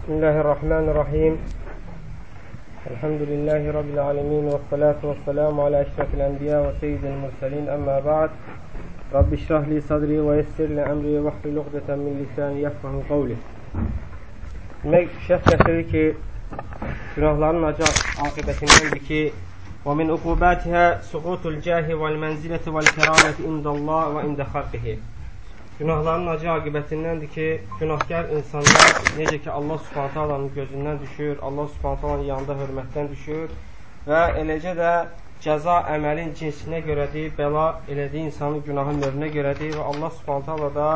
بسم الله الرحمن الرحيم. الحمد لله رب العالمين والصلاة والسلام على أشرف الأنبياء وسيد المرسلين. أما بعد رب اشرح لي صدري ويسر لي أمري واحلل عقدة من لساني يفقه قولي. Demek şef getirir ki günahların acı akıbetinden bir ki ve min ukubatiha suğutul cahi vel menzileti vel keramet indallah ve Günahların acı aqibətindəndir ki, günahkar insanlar necə ki Allah Subhanahu taalanın gözündən düşür, Allah Subhanahu taalanın yanında hörmətdən düşür və eləcə də cəza əməlin cinsinə görədir, bəla elədiyi insanın günahı növünə görədir və Allah Subhanahu taala da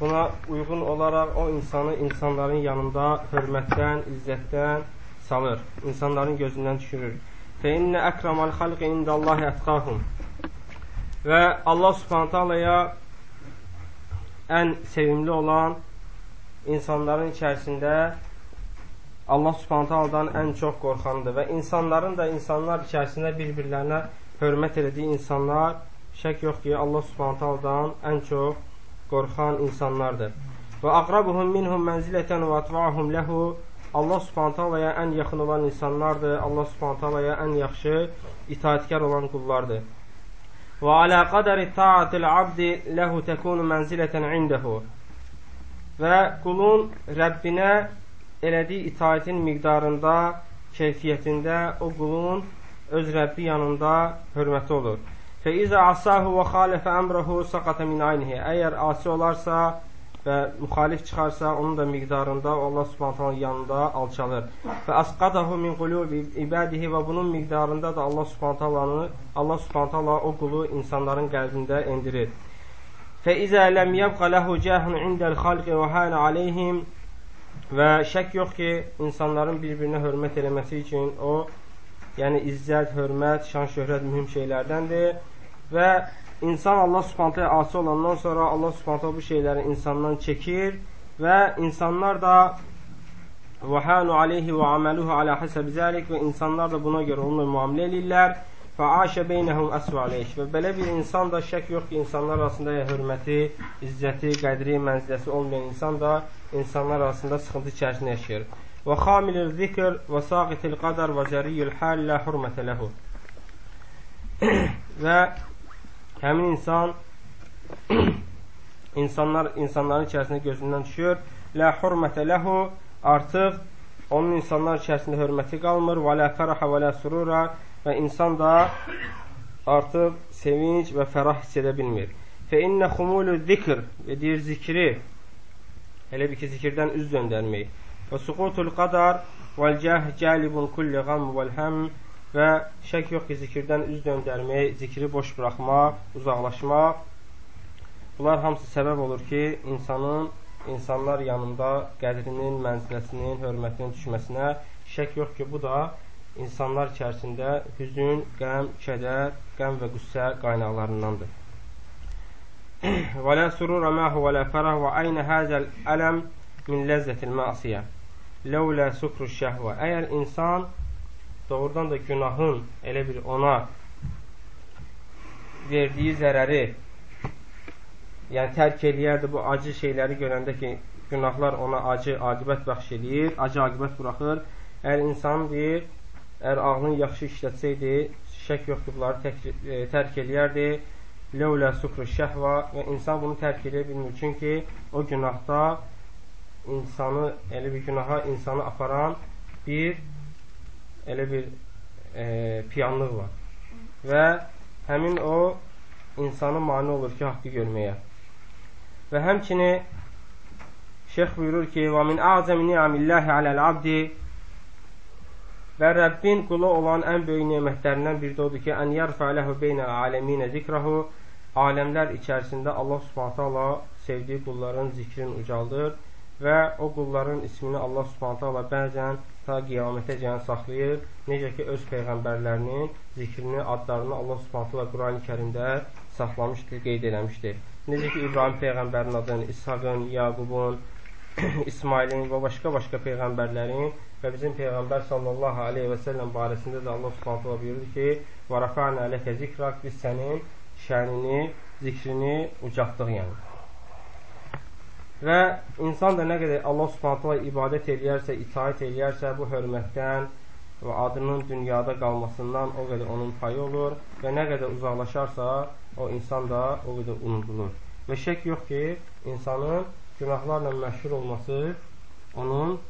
buna uyğun olaraq o insanı insanların yanında hörmətdən, izzətdən salır, insanların gözündən düşürür. Fə innə əkramal xalqi indallahi ətqahum. Və Allah Subhanahu taalaya ən sevimli olan insanların içərisində Allah subhanətə aldan ən çox qorxandır və insanların da insanlar içərisində bir-birlərinə hörmət elədiyi insanlar şək yox ki, Allah subhanətə aldan ən çox qorxan insanlardır. Və aqrabuhum minhum mənzilətən və atvaahum ləhu Allah subhanətə alaya ən yaxın olan insanlardır. Allah subhanətə alaya ən yaxşı itaətkar olan qullardır. Və alə qədəri taatil abdi ləhu təkunu mənzilətən indəhu. Və qulun Rəbbinə elədiyi itaətin miqdarında, keyfiyyətində o qulun öz Rəbbi yanında hörməti olur. Fə izə asahu və xalifə əmrəhu saqata min aynihi. Əgər asi olarsa, və müxalif çıxarsa, onun da miqdarında Allah Subhanahu yanında alçalır. Və asqadahu min qulubi ibadihi və bunun miqdarında da Allah Subhanahu Allah Subhanahu o qulu insanların qəlbində endirir. Fə izə ləm yəbqa ləhu cəhun indəl xalqi və hənə aleyhim və şək yox ki, insanların bir-birinə hörmət eləməsi üçün o, yəni izzət, hörmət, şan, şöhrət mühüm şeylərdəndir və İnsan Allah subhanətə asi olandan sonra Allah subhanətə bu şeyləri insandan çəkir və insanlar da vəhənu aleyhi və aməluhu alə həsəb zəlik və insanlar da buna görə onunla müamilə eləyirlər və aşə beynəhum əsvə aleyh və belə bir insan da şək yox ki, insanlar arasında hörməti, izzəti, qədri, mənziləsi olmayan insan da insanlar arasında sıxıntı içərisində yaşayır. Və xamilir zikr və saqitil qadar və zəriyyül həl lə hurmətə ləhu və həmin insan insanlar insanların içərisində gözündən düşür. La hurmətə lehu artıq onun insanlar içərisində hörməti qalmır. Və la fərahə və la surura və insan da artıq sevinc və fərah hiss edə bilmir. Fə innə xumulu zikr və deyir zikri elə bir ki, zikirdən üz döndərmək. Və suqutul qadar vəl cəh cəlibun kulli qam vəl həm və şək yox ki, zikirdən üz döndərmək, zikri boş buraxmaq, uzaqlaşmaq. Bunlar hamısı səbəb olur ki, insanın insanlar yanında qədrinin, mənziləsinin, hörmətinin düşməsinə şək yox ki, bu da insanlar içərisində hüzün, qəm, kədər, qəm və qüssə qaynaqlarındandır. Surura məhu və lə fərah və aynə həzəl ələm min ləzzətil məsiyə ləulə sukru şəhvə. Əgər insan doğrudan da günahın elə bir ona verdiyi zərəri yəni tərk eləyərdi bu acı şeyləri görəndə ki, günahlar ona acı aqibət bəxş eləyir, acı aqibət buraxır. Əgər insan deyir, əgər ağlını yaxşı işlətsəydi, şək yoxdur, bunları tək, e, tərk eləyərdi. Ləulə sukru şəhva və insan bunu tərk edə bilmir. Çünki o günahda insanı, elə bir günaha insanı aparan bir elə bir e, piyanlıq var. Və həmin o insanı mani olur ki, haqqı görməyə. Və həmçini şeyx buyurur ki, və min azəm ni'amillahi aləl-abdi və Rəbbin qulu olan ən böyük nemətlərindən biri də odur ki, ən yarfa ləhu beynəl aləminə zikrahu aləmlər içərisində Allah subhanətə Allah sevdiyi qulların zikrini ucaldır və o qulların ismini Allah subhanətə Allah bəzən ta qiyamətəcən saxlayır. Necə ki, öz peyğəmbərlərinin zikrini, adlarını Allah subhanətlə Quran-ı kərimdə saxlamışdır, qeyd eləmişdir. Necə ki, İbrahim peyğəmbərin adını, İshaqın, Yaqubun, İsmailin və başqa-başqa peyğəmbərlərin və bizim peyğəmbər sallallahu aleyhi və səlləm barəsində də Allah subhanətlə buyurur ki, və rəfa'nə ləkə zikrak, biz sənin şənini, zikrini ucatdıq yəni. Və insan da nə qədər Allah Subhanahu ibadət eləyərsə, itaat eləyərsə, bu hörmətdən və adının dünyada qalmasından o qədər onun payı olur və nə qədər uzaqlaşarsa, o insan da o qədər unudulur. Və şək yox ki, insanın günahlarla məşhur olması onun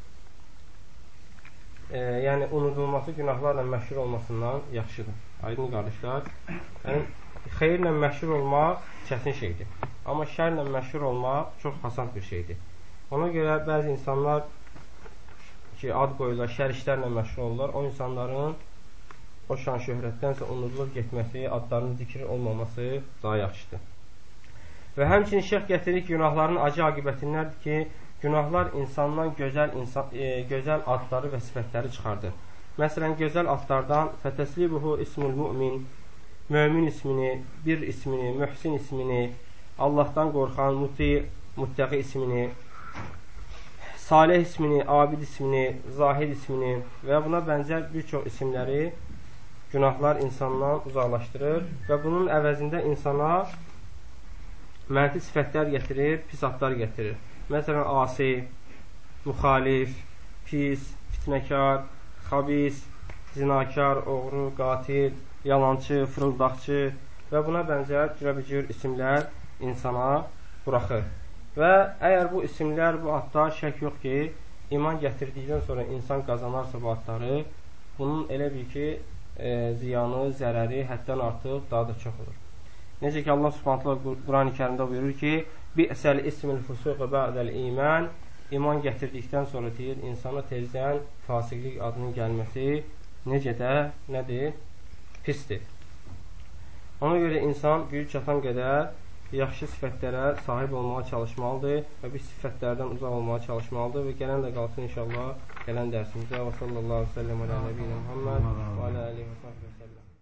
e, yəni unudulması günahlarla məşhur olmasından yaxşıdır. Aydın qardaşlar. Yəni xeyirlə məşhur olmaq çətin şeydir. Amma şərlə məşhur olmaq çox asan bir şeydir. Ona görə bəzi insanlar ki, ad qoyurlar, şər işlərlə məşhur olurlar, o insanların o şan şöhrətdənsə unudulub getməsi, adlarının zikri olmaması daha yaxşıdır. Və həmçinin şeyx gətirir ki, günahların acı aqibətindəndir ki, günahlar insandan gözəl insan, e, gözəl adları və sifətləri çıxardır. Məsələn, gözəl adlardan fətəslibuhu ismul mümin, mömin ismini, bir ismini, mühsin ismini, Allahdan qorxan, muti, muttəqi ismini, salih ismini, abid ismini, zahid ismini və buna bənzər bir çox isimləri günahlar insandan uzaqlaşdırır və bunun əvəzində insana mənfi sifətlər gətirir, pis adlar gətirir. Məsələn, asi, müxalif, pis, fitnəkar, xabis, zinakar, oğru, qatil, yalançı, fırıldaqçı və buna bənzər cürə-cür isimlər insana buraxır. Və əgər bu isimlər, bu adlar şək yox ki, iman gətirdikdən sonra insan qazanarsa bu adları, bunun elə bil ki, e, ziyanı, zərəri həddən artıq daha da çox olur. Necə ki, Allah subhanətlə Quran-ı kərimdə buyurur ki, Bi'səl ismil fusuqı ba'dəl iman İman gətirdikdən sonra deyir, insana tezdən fasiqlik adının gəlməsi necə də nədir? Pisdir. Ona görə insan güc çatan qədər yaxşı sifətlərə sahib olmağa çalışmalıdır və biz sifətlərdən uzaq olmağa çalışmalıdır və gələn də qalsın inşallah gələn dərsimizə və sallallahu aleyhi və səlləm alə nəbiyyina Muhammed və alə aleyhi və səlləm.